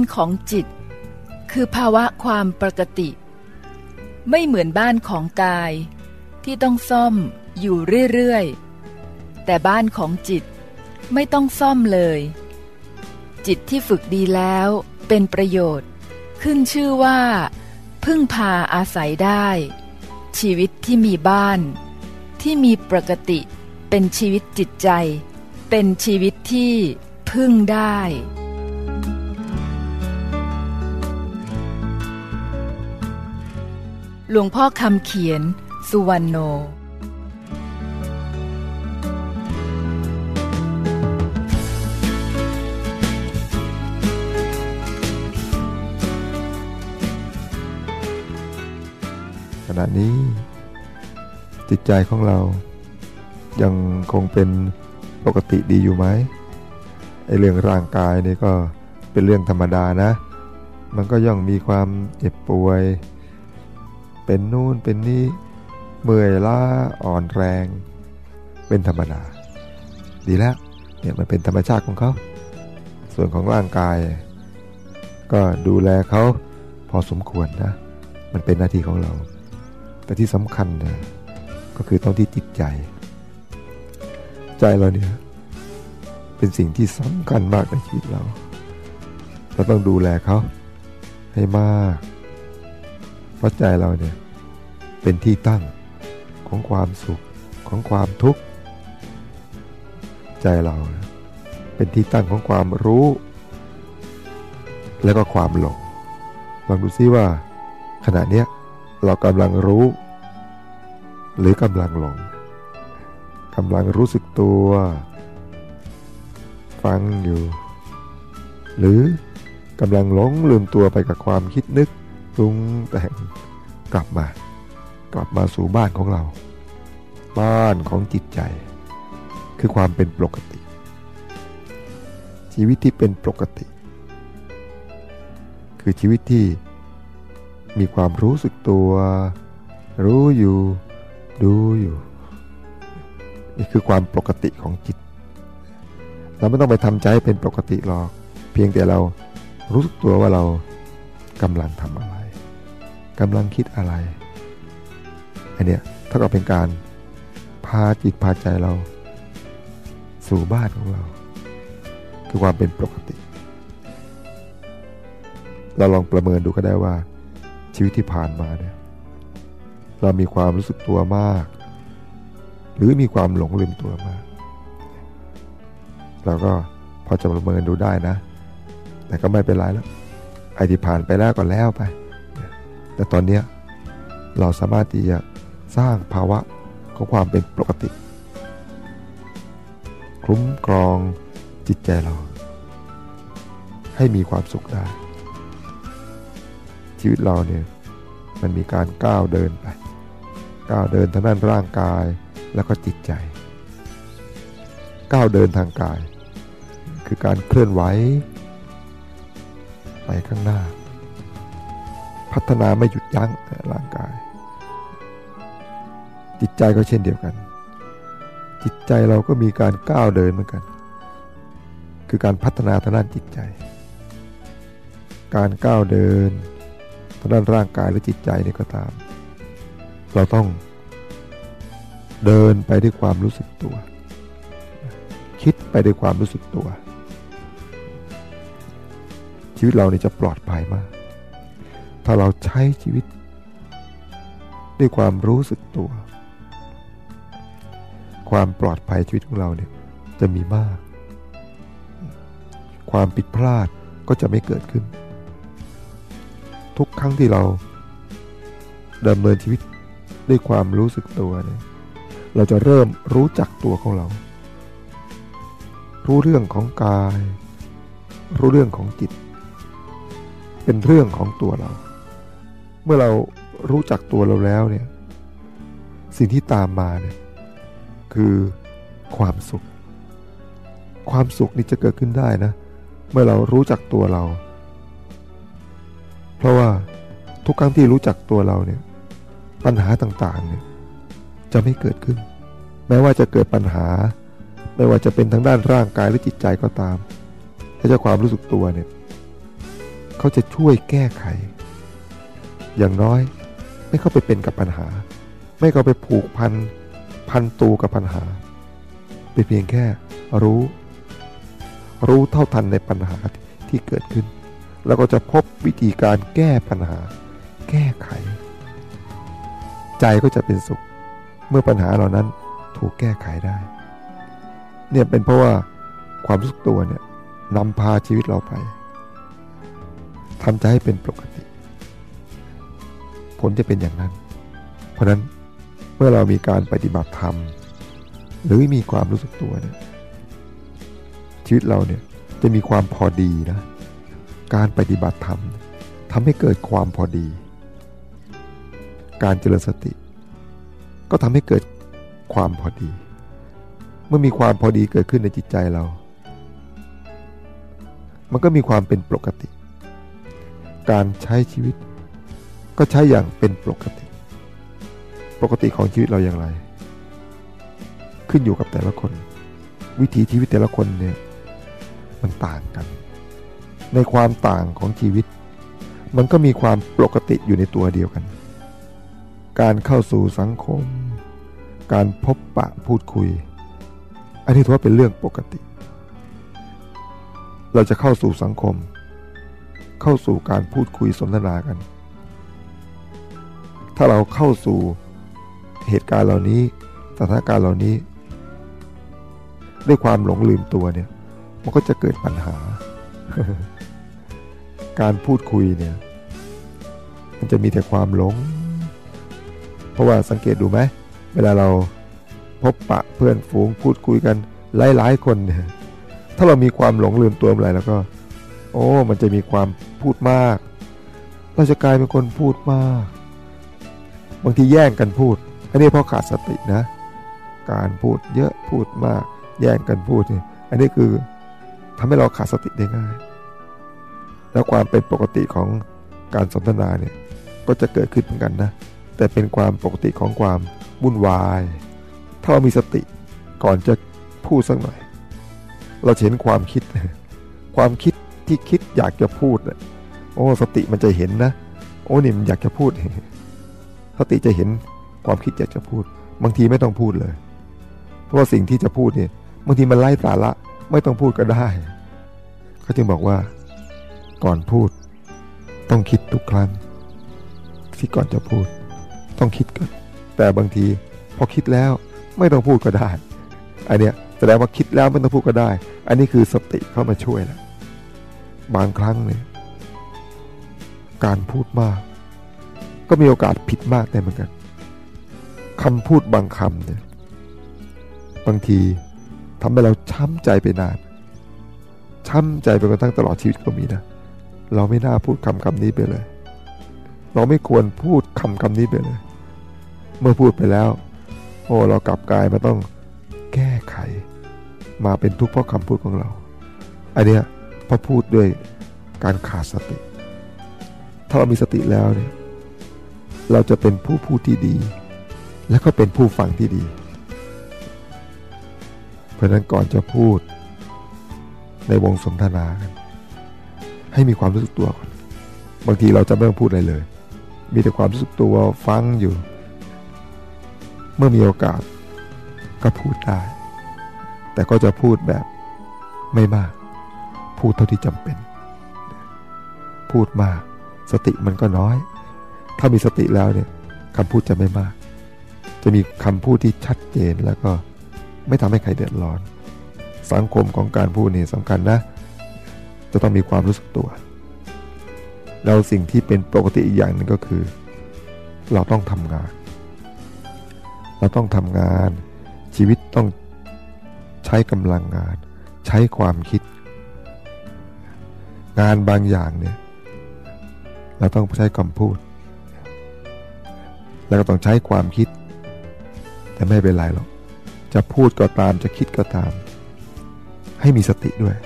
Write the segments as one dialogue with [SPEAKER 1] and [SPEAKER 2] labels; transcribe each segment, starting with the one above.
[SPEAKER 1] านของจิต คือภาวะความปกติ ไม่เหมือนบ้านของกาย ที่ต้องซ่อมอยู่เรื่อยๆ แต่บ้านของจิตไม่ต้องซ่อมเลย จิตที่ฝึกดีแล้วเป็นประโยชน์ ขึ้นชื่อว่า พึ่งพาอาศัยได้ ชีวิตที่มีบ้าน ที่มีปกติเป็นชีวิตจิตใจ เป็นชีวิตที่พึ่งได้ หลวงพ่อคำเขียน สุวรรณโน
[SPEAKER 2] ขณะนี้ จิตใจของเรา ยังคงเป็นปกติดีอยู่ไหมไอเรื่องร่างกายนี่ก็เป็นเรื่องธรรมดานะ มันก็ย่อมมีความเจ็บป่วย เป็นนู่นเป็นนี่เมื่อยล้าอ่อนแรง เป็นธรรมดา ดีแล้วเนี่ยมันเป็นธรรมชาติของเขา ส่วนของร่างกาย ก็ดูแลเขาพอสมควรนะ มันเป็นหน้าที่ของเรา แต่ที่สำคัญนะก็คือต้องที่จิตใจ ใจเราเนี่ยเป็นสิ่งที่สำคัญมากในชีวิตเรา เราต้องดูแลเขาให้มาก เพราะใจเราเนี่ยเป็นที่ตั้งของความสุขของความทุกข์ใจเราเป็นที่ตั้งของความรู้ และก็ความหลงลองดูซิว่า ขณะเนี้ยเรากำลังรู้ หรือกำลังหลงกำลังรู้สึกตัว ฟังอยู่ หรือกำลังหลงลืมตัวไปกับความคิดนึก ปรุงแต่งกลับมา กลับมาสู่บ้านของเรา บ้านของจิตใจ คือความเป็นปกติ ชีวิตที่เป็นปกติ คือชีวิตที่มีความรู้สึกตัว รู้อยู่ ดูอยู่ นี่คือความปกติของจิต เราไม่ต้องไปทำใจใเป็นปกติหรอก เพียงแต่เรารู้สึกตัวว่าเรากำลังทำอะไร กำลังคิดอะไรอันเนี้ยถ้ากับเป็นการพาจิตพาใจเรา สู่บ้านของเรา คือความเป็นปกติ เราลองประเมินดูก็ได้ว่า ชีวิตที่ผ่านมาเนี่ยเรามีความรู้สึกตัวมาก หรือมีความหลงลืมตัวมาก เราก็พอจะประเมินดูได้นะ แต่ก็ไม่เป็นไรแล้วไอที่ผ่านไปแล้วก็แล้วไป แต่ตอนนี้เราสามารถที่จะสร้างภาวะของความเป็นปกติ คุ้มครองจิตใจเรา ให้มีความสุขได้ ชีวิตเราเนี่ยมันมีการก้าวเดินไป ก้าวเดินทางด้านร่างกายแล้วก็จิตใจ ก้าวเดินทางกาย คือการเคลื่อนไหวไปข้างหน้า พัฒนาไม่หยุดยั้งร่างกาย จิตใจก็เช่นเดียวกัน จิตใจเราก็มีการก้าวเดินเหมือนกัน คือการพัฒนาทางด้านจิตใจ การก้าวเดินทางด้านร่างกายและจิตใจนี่ก็ตาม เราต้องเดินไปด้วยความรู้สึกตัว คิดไปด้วยความรู้สึกตัว ชีวิตเรานี่จะปลอดภัยมาก ถ้าเราใช้ชีวิต ด้วยความรู้สึกตัว ความปลอดภัยชีวิตของเราเนี่ยจะมีมาก ความผิดพลาดก็จะไม่เกิดขึ้น ทุกครั้งที่เราดำเนินชีวิตด้วยความรู้สึกตัวเนี่ยเราจะเริ่มรู้จักตัวของเรา รู้เรื่องของกาย รู้เรื่องของจิต เป็นเรื่องของตัวเรา มื่อเรารู้จักตัวเราแล้วเนี่ยสิ่งที่ตามมาเนี่ยคือความสุข ความสุขนี่จะเกิดขึ้นได้นะ เมื่อเรารู้จักตัวเรา เพราะว่าทุกครั้งที่รู้จักตัวเราเนี่ยปัญหาต่างๆเนี่ยจะไม่เกิดขึ้น แม้ว่าจะเกิดปัญหา ไม่ว่าจะเป็นทางด้านร่างกายหรือจิตใจก็ตาม ถ้าจะความรู้สึกตัวเนี่ยเขาจะช่วยแก้ไข อย่างน้อยไม่เข้าไปเป็นกับปัญหา ไม่เข้าไปผูกพันพันตูกับปัญหา เป็นเพียงแค่รู้ รู้เท่าทันในปัญหาที่เกิดขึ้น แล้วก็จะพบวิธีการแก้ปัญหา แก้ไข ใจก็จะเป็นสุข เมื่อปัญหาเหล่านั้นถูกแก้ไขได้ เนี่ยเป็นเพราะว่าความรู้สึกตัวเนี่ยนำพาชีวิตเราไปทำใจให้เป็นปกติ ผลจะเป็นอย่างนั้น เพราะนั้นเมื่อเรามีการปฏิบัติธรรม หรือมีความรู้สึกตัวเนี่ยชีวิตเราเนี่ยจะมีความพอดีนะ การปฏิบัติธรรมทำให้เกิดความพอดี การเจริญสติ ก็ทำให้เกิดความพอดี เมื่อมีความพอดีเกิดขึ้นในจิตใจเรา มันก็มีความเป็นปกติ การใช้ชีวิต ก็ใช้อย่างเป็นปกติ ปกติของชีวิตเราอย่างไร ขึ้นอยู่กับแต่ละคน วิถีชีวิตแต่ละคนเนี่ยมันต่างกัน ในความต่างของชีวิต มันก็มีความปกติอยู่ในตัวเดียวกัน การเข้าสู่สังคม การพบปะพูดคุย อันนี้ถือว่าเป็นเรื่องปกติ เราจะเข้าสู่สังคม เข้าสู่การพูดคุยสนทนากัน ถ้าเราเข้าสู่เหตุการณ์เหล่านี้สถานการณ์เหล่านี้ ด้วยความหลงลืมตัวเนี่ย มันก็จะเกิดปัญหา การพูดคุยเนี่ย มันจะมีแต่ความหลง เพราะว่าสังเกตดูไหมเวลาเราพบปะเพื่อนฝูงพูดคุยกันหลายๆคนเนี่ยถ้าเรามีความหลงลืมตัวเมื่อไหร่แล้วก็ โอ้ มันจะมีความพูดมาก เราจะกลายเป็นคนพูดมาก บางทีแย่งกันพูด อันนี้เพราะขาดสตินะ การพูดเยอะพูดมากแย่งกันพูดเนี่ยอันนี้คือทำให้เราขาดสติได้ง่าย แล้วความเป็นปกติของการสนทนาเนี่ยก็จะเกิดขึ้นเหมือนกันนะ แต่เป็นความปกติของความวุ่นวาย ถ้าเรามีสติก่อนจะพูดสักหน่อย เราเห็นความคิด ความคิดที่คิดอยากจะพูดโอ้สติมันจะเห็นนะ โอ้นี่มันอยากจะพูด สติจะเห็นความคิดอยากจะพูด บางทีไม่ต้องพูดเลย เพราะว่าสิ่งที่จะพูดเนี่ยบางทีมันไล่สาระไม่ต้องพูดก็ได้เขาจึงบอกว่า ก่อนพูด ต้องคิดทุกครั้ง ที่ก่อนจะพูด ต้องคิดก่อนแต่บางทีพอคิดแล้วไม่ต้องพูดก็ได้อันเนี้ยแสดงว่าคิดแล้วไม่ต้องพูดก็ได้ อันนี้คือสติเข้ามาช่วยแล้วบางครั้งเนี่ยการพูดมาก ก็มีโอกาสผิดมากได้เหมือนกันคำพูดบางคำเนี่ยบางทีทำให้เราช้ำใจไปนาน ช้ำใจไปกระทั่งตลอดชีวิตก็มีนะ เราไม่น่าพูดคำคำนี้ไปเลย เราไม่ควรพูดคำคำนี้ไปเลย เมื่อพูดไปแล้ว โอ้เรากลับกลายมาต้องแก้ไข มาเป็นทุกข์เพราะคำพูดของเรา อันเนี้ยพอพูดด้วยการขาดสติ ถ้าเรามีสติแล้วเนี่ย เราจะเป็นผู้พูดที่ดี และก็เป็นผู้ฟังที่ดี เพราะนั้นก่อนจะพูด ในวงสนทนากันให้มีความรู้สึกตัวก่อนบางทีเราจะไม่ต้องพูดอะไรเลย มีแต่ความรู้สึกตัวฟังอยู่ เมื่อมีโอกาสก็พูดได้ แต่ก็จะพูดแบบไม่มาก พูดเท่าที่จำเป็น พูดมากสติมันก็น้อย ถ้ามีสติแล้วเนี่ยคำพูดจะไม่มาก จะมีคำพูดที่ชัดเจนแล้วก็ไม่ทำให้ใครเดือดร้อน สังคมของการพูดนี่สำคัญนะ จะต้องมีความรู้สึกตัวแล้วสิ่งที่เป็นปกติอีกอย่างหนึ่งก็คือ เราต้องทำงาน เราต้องทำงาน ชีวิตต้องใช้กำลังงาน ใช้ความคิด งานบางอย่างเนี่ยเราต้องใช้คำพูด แล้วก็ต้องใช้ความคิด แต่ไม่เป็นไรหรอก จะพูดก็ตามจะคิดก็ตาม ให้มีสติด้วย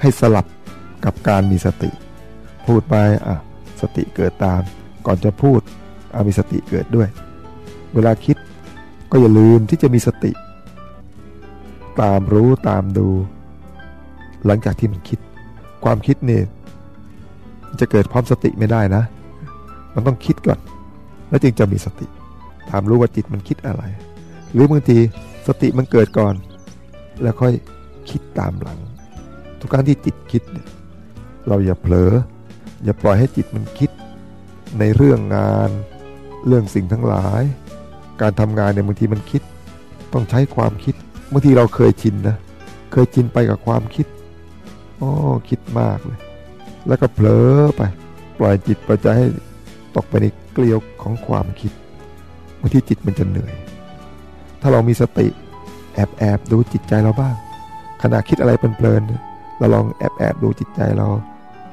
[SPEAKER 2] ให้สลับกับการมีสติ พูดไปอะสติเกิดตาม ก่อนจะพูดเอามีสติเกิดด้วย เวลาคิดก็อย่าลืมที่จะมีสติ ตามรู้ตามดู หลังจากที่มันคิด ความคิดเนี่ยจะเกิดพร้อมสติไม่ได้นะ มันต้องคิดก่อน แล้วจึงจะมีสติถามรู้ว่าจิตมันคิดอะไร หรือบางทีสติมันเกิดก่อน แล้วค่อยคิดตามหลัง ทุกครั้งที่จิตคิดเนี่ยเราอย่าเผลอ อย่าปล่อยให้จิตมันคิด ในเรื่องงาน เรื่องสิ่งทั้งหลาย การทำงานเนี่ยบางทีมันคิด ต้องใช้ความคิดบางทีเราเคยชินนะเคยชินไปกับความคิดอ๋อคิดมากเลย แล้วก็เผลอไป ปล่อยจิตปล่อยใจให้ ตกไปในเกลียวของความคิดบางทีจิตมันจะเหนื่อย ถ้าเรามีสติแอบแอบดูจิตใจเราบ้าง ขณะคิดอะไรเพลินๆเราลองแอบแอบดูจิตใจเรา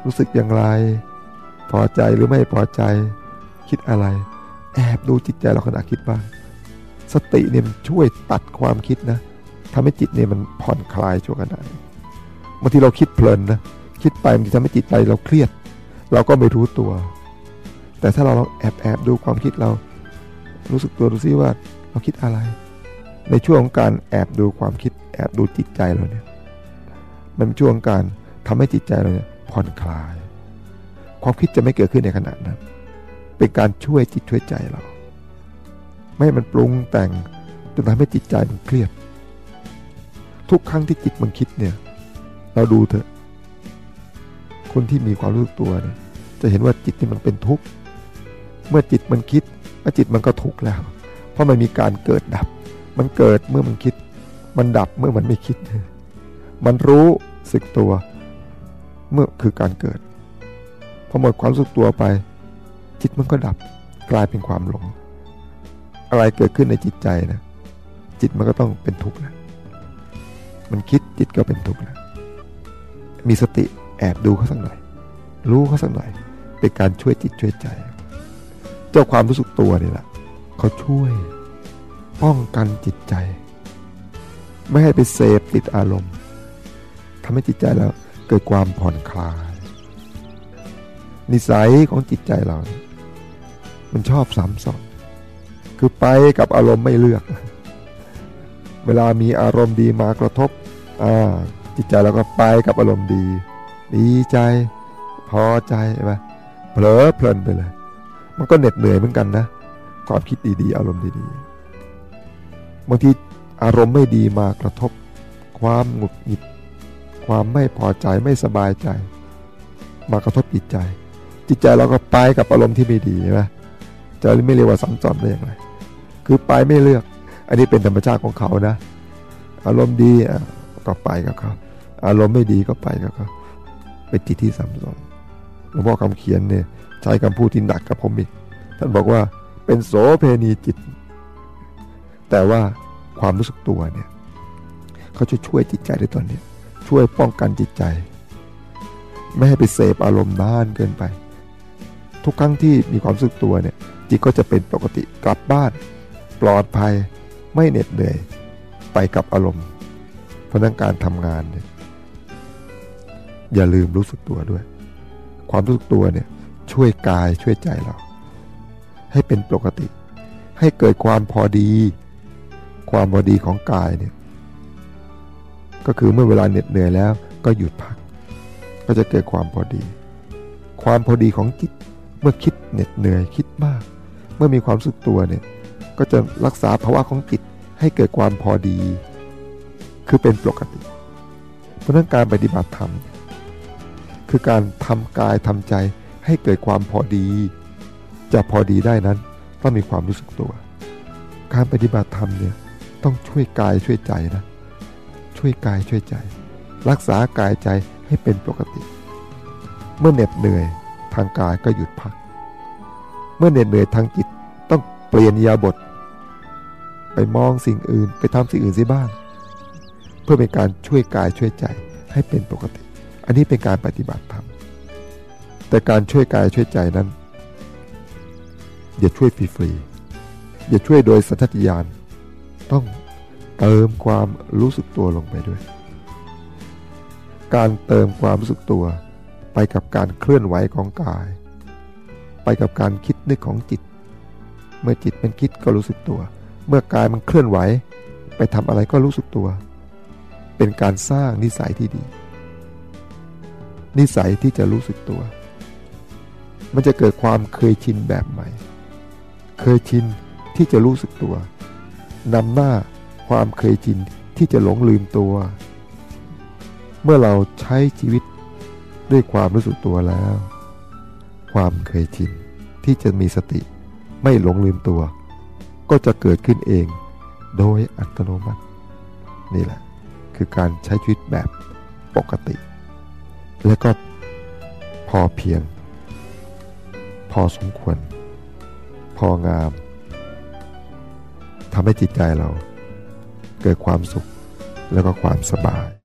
[SPEAKER 2] รู้สึกอย่างไร พอใจหรือไม่พอใจ คิดอะไร แอบดูจิตใจเราขณะคิดบ้าง สติเนี่ยมันช่วยตัดความคิดนะทำให้จิตเนี่ยมันผ่อนคลายชั่วขณะบางทีเราคิดเพลินนะคิดไปมันจะทำให้จิตใจเราเครียด เราก็ไม่รู้ตัว แต่ถ้าเราลองแอบแอบดูความคิดเรา รู้สึกตัวดูซิว่าเราคิดอะไร ในช่วงของการแอบดูความคิดแอบดูจิตใจเราเนี่ยมันเป็นช่วงการทำให้จิตใจเราเนี่ยผ่อนคลาย ความคิดจะไม่เกิดขึ้นในขณะนั้นเป็นการช่วยจิตช่วยใจเรา ไม่ให้มันปรุงแต่งจนทำให้จิตใจมันเครียด ทุกครั้งที่จิตมันคิดเนี่ย เราดูเถอะ คนที่มีความรู้สึกตัวเนี่ยจะเห็นว่าจิตนี่มันเป็นทุกข์ เมื่อจิตมันคิดจิตมันก็ทุกข์แล้ว เพราะมันมีการเกิดดับ มันเกิดเมื่อมันคิด มันดับเมื่อมันไม่คิด มันรู้สึกตัวเมื่อคือการเกิดพอหมดความรู้สึกตัวไป จิตมันก็ดับกลายเป็นความหลง อะไรเกิดขึ้นในจิตใจนะ จิตมันก็ต้องเป็นทุกข์แล้วมันคิดจิตก็เป็นทุกข์แล้วมีสติแอบดูเขาสักหน่อย รู้เขาสักหน่อย เป็นการช่วยจิตช่วยใจ เจ้าความรู้สึกตัวนี่แหละเขาช่วย ป้องกันจิตใจ ไม่ให้ไปเสพติดอารมณ์ทำให้จิตใจเราเกิดความผ่อนคลาย นิสัยของจิตใจเรา มันชอบสามสองคือไปกับอารมณ์ไม่เลือก เวลามีอารมณ์ดีมากระทบจิตใจเราก็ไปกับอารมณ์ดี ดีใจ พอใจไหมเผลอเพลินไปเลย มันก็เหน็ดเหนื่อยเหมือนกันนะ ความคิดดีๆ อารมณ์ดีๆ บางทีอารมณ์ไม่ดีมากระทบ ความหงุดหงิด ความไม่พอใจไม่สบายใจ มากระทบจิตใจ จิตใจเราก็ไปกับอารมณ์ที่ไม่ดีใช่ไหมจะไม่เรียกว่าสัมจรได้อย่างไร คือไปไม่เลือก อันนี้เป็นธรรมชาติของเขานะ อารมณ์ดีก็ไปกับเขา อารมณ์ไม่ดีก็ไปกับเขาเป็นจิตที่สัมจรหลวงพ่อคำเขียนเนี่ย ช้คำพูดที่หนักกับผมอีก ท่านบอกว่าเป็นโสเพณีจิต แต่ว่าความรู้สึกตัวเนี่ยเขาจะช่วยจิตใจได้ตอนนี้ช่วยป้องกันจิตใจ ไม่ให้ไปเสพอารมณ์นานเกินไป ทุกครั้งที่มีความรู้สึกตัวเนี่ยจิตก็จะเป็นปกติกลับบ้าน ปลอดภัยไม่เหน็ดเหนื่อยไปกับอารมณ์เพราะนั้นการทำงานเนี่ยอย่าลืมรู้สึกตัวด้วย ความรู้สึกตัวเนี่ย ช่วยกายช่วยใจเรา ให้เป็นปกติ ให้เกิดความพอดี ความพอดีของกายเนี่ยก็คือเมื่อเวลาเหน็ดเหนื่อยแล้วก็หยุดพัก ก็จะเกิดความพอดี ความพอดีของจิตเมื่อคิดเหน็ดเหนื่อยคิดมาก เมื่อมีความสึกตัวเนี่ยก็จะรักษาภาวะของจิตให้เกิดความพอดี คือเป็นปกติ เพราะนั้นการปฏิบัติธรรมคือการทำกายทำใจ ให้เกิดความพอดี จะพอดีได้นั้นต้องมีความรู้สึกตัว การปฏิบัติธรรมเนี่ยต้องช่วยกายช่วยใจนะ ช่วยกายช่วยใจ รักษากายใจให้เป็นปกติ เมื่อเหน็ดเหนื่อยทางกายก็หยุดพัก เมื่อเหน็ดเหนื่อยทางจิตต้องเปลี่ยนยาบท ไปมองสิ่งอื่นไปทำสิ่งอื่นสิบ้าง เพื่อเป็นการช่วยกายช่วยใจให้เป็นปกติ อันนี้เป็นการปฏิบัติธรรม แต่การช่วยกายช่วยใจนั้น อย่าช่วยฟรีๆอย่าช่วยโดยสัญชาตญาณต้องเติมความรู้สึกตัวลงไปด้วย การเติมความรู้สึกตัว ไปกับการเคลื่อนไหวของกาย ไปกับการคิดนึกของจิต เมื่อจิตมันคิดก็รู้สึกตัว เมื่อกายมันเคลื่อนไหว ไปทำอะไรก็รู้สึกตัว เป็นการสร้างนิสัยที่ดี นิสัยที่จะรู้สึกตัว มันจะเกิดความเคยชินแบบใหม่ เคยชินที่จะรู้สึกตัวนำหน้าความเคยชินที่จะหลงลืมตัว เมื่อเราใช้ชีวิตด้วยความรู้สึกตัวแล้ว ความเคยชินที่จะมีสติไม่หลงลืมตัว ก็จะเกิดขึ้นเองโดยอัตโนมัติ นี่แหละ คือการใช้ชีวิตแบบปกติ และก็พอเพียง อสมควร พองามทำให้จิตใจเรา เกิดความสุขแล้วก็ความสบาย